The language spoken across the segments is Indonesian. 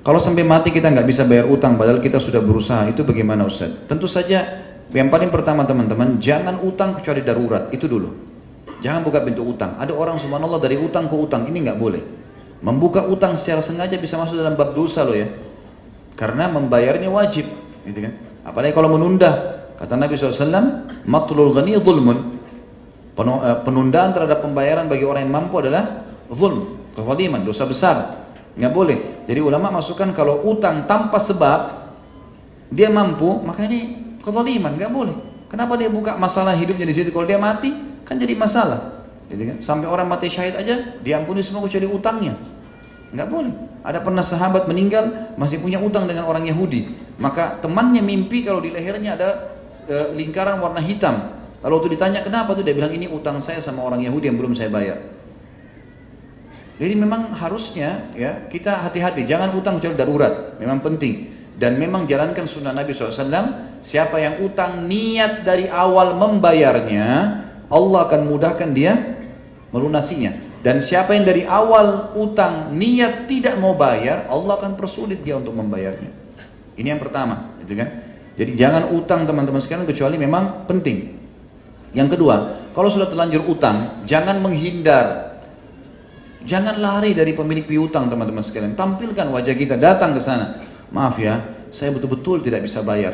Kalau sampai mati kita nggak bisa bayar utang, padahal kita sudah berusaha, itu bagaimana Ustaz? Tentu saja yang paling pertama teman-teman, jangan utang kecuali darurat, itu dulu. Jangan buka pintu utang. Ada orang subhanallah dari utang ke utang, ini nggak boleh. Membuka utang secara sengaja bisa masuk dalam bab dosa loh ya. Karena membayarnya wajib, gitu kan? Apalagi kalau menunda, kata Nabi SAW, matlul ghani zulmun. Eh, penundaan terhadap pembayaran bagi orang yang mampu adalah zulm, kezaliman, dosa besar nggak boleh. Jadi ulama masukkan kalau utang tanpa sebab dia mampu, maka ini kezaliman, nggak boleh. Kenapa dia buka masalah hidupnya di situ? Kalau dia mati, kan jadi masalah. Jadi kan? Sampai orang mati syahid aja, diampuni semua kecuali utangnya. Nggak boleh. Ada pernah sahabat meninggal masih punya utang dengan orang Yahudi. Maka temannya mimpi kalau di lehernya ada e, lingkaran warna hitam. Lalu waktu ditanya kenapa tuh dia bilang ini utang saya sama orang Yahudi yang belum saya bayar. Jadi memang harusnya ya kita hati-hati, jangan utang kecuali darurat, memang penting. Dan memang jalankan sunnah Nabi SAW, siapa yang utang niat dari awal membayarnya, Allah akan mudahkan dia melunasinya. Dan siapa yang dari awal utang niat tidak mau bayar, Allah akan persulit dia untuk membayarnya. Ini yang pertama, gitu kan? Jadi jangan utang teman-teman sekalian kecuali memang penting. Yang kedua, kalau sudah terlanjur utang, jangan menghindar Jangan lari dari pemilik piutang teman-teman sekalian. Tampilkan wajah kita, datang ke sana. Maaf ya, saya betul-betul tidak bisa bayar.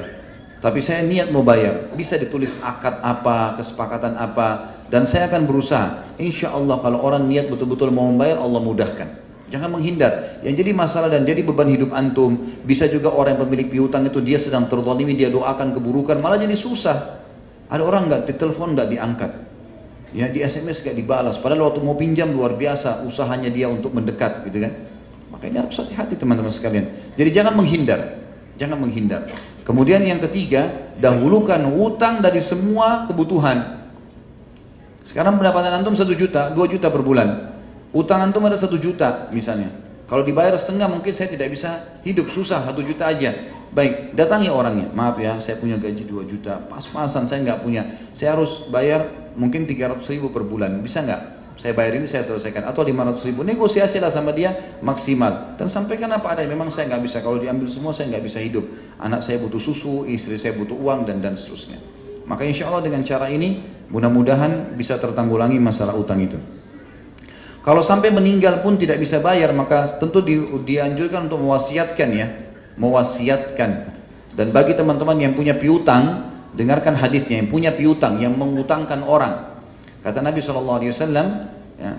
Tapi saya niat mau bayar. Bisa ditulis akad apa, kesepakatan apa. Dan saya akan berusaha. Insya Allah kalau orang niat betul-betul mau membayar, Allah mudahkan. Jangan menghindar. Yang jadi masalah dan jadi beban hidup antum. Bisa juga orang yang pemilik piutang itu dia sedang terzalimi, dia doakan keburukan. Malah jadi susah. Ada orang nggak ditelepon nggak diangkat ya di SMS gak dibalas. Padahal waktu mau pinjam luar biasa usahanya dia untuk mendekat gitu kan? Makanya harus hati-hati teman-teman sekalian. Jadi jangan menghindar jangan menghindar. Kemudian yang ketiga dahulukan hutang dari semua kebutuhan. Sekarang pendapatan antum satu juta dua juta per bulan. Utang antum ada satu juta misalnya. Kalau dibayar setengah mungkin saya tidak bisa hidup. Susah satu juta aja baik datangi orangnya. Maaf ya saya punya gaji 2 juta. Pas-pasan saya nggak punya. Saya harus bayar mungkin 300 ribu per bulan, bisa nggak? Saya bayar ini saya selesaikan. Atau 500 ribu. Negosiasi lah sama dia maksimal. Dan sampaikan apa ada memang saya nggak bisa. Kalau diambil semua saya nggak bisa hidup. Anak saya butuh susu istri saya butuh uang dan dan seterusnya. Maka insya Allah dengan cara ini mudah-mudahan bisa tertanggulangi masalah utang itu. Kalau sampai meninggal pun tidak bisa bayar maka tentu di, dianjurkan untuk mewasiatkan ya mewasiatkan dan bagi teman-teman yang punya piutang Dengarkan hadisnya yang punya piutang, yang mengutangkan orang. Kata Nabi SAW, ya,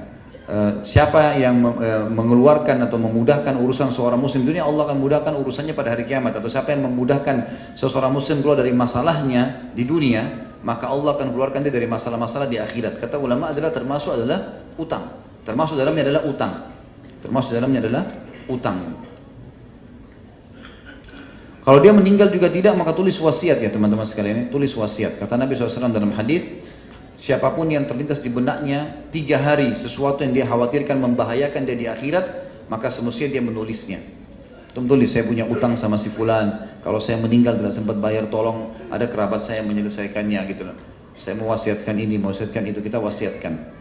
uh, siapa yang uh, mengeluarkan atau memudahkan urusan seorang muslim dunia, Allah akan mudahkan urusannya pada hari kiamat. Atau siapa yang memudahkan seseorang muslim keluar dari masalahnya di dunia, maka Allah akan keluarkan dia dari masalah-masalah di akhirat. Kata ulama adalah termasuk adalah utang. Termasuk dalamnya adalah utang. Termasuk dalamnya adalah utang. Kalau dia meninggal juga tidak, maka tulis wasiat ya teman-teman sekalian. Tulis wasiat. Kata Nabi SAW dalam hadis, siapa pun yang terlintas di benaknya tiga hari sesuatu yang dia khawatirkan membahayakan dia di akhirat, maka semestinya dia menulisnya. Tulis, saya punya utang sama si fulan. Kalau saya meninggal tidak sempat bayar, tolong ada kerabat saya menyelesaikannya gitu. Saya mewasiatkan ini, mewasiatkan itu, kita wasiatkan.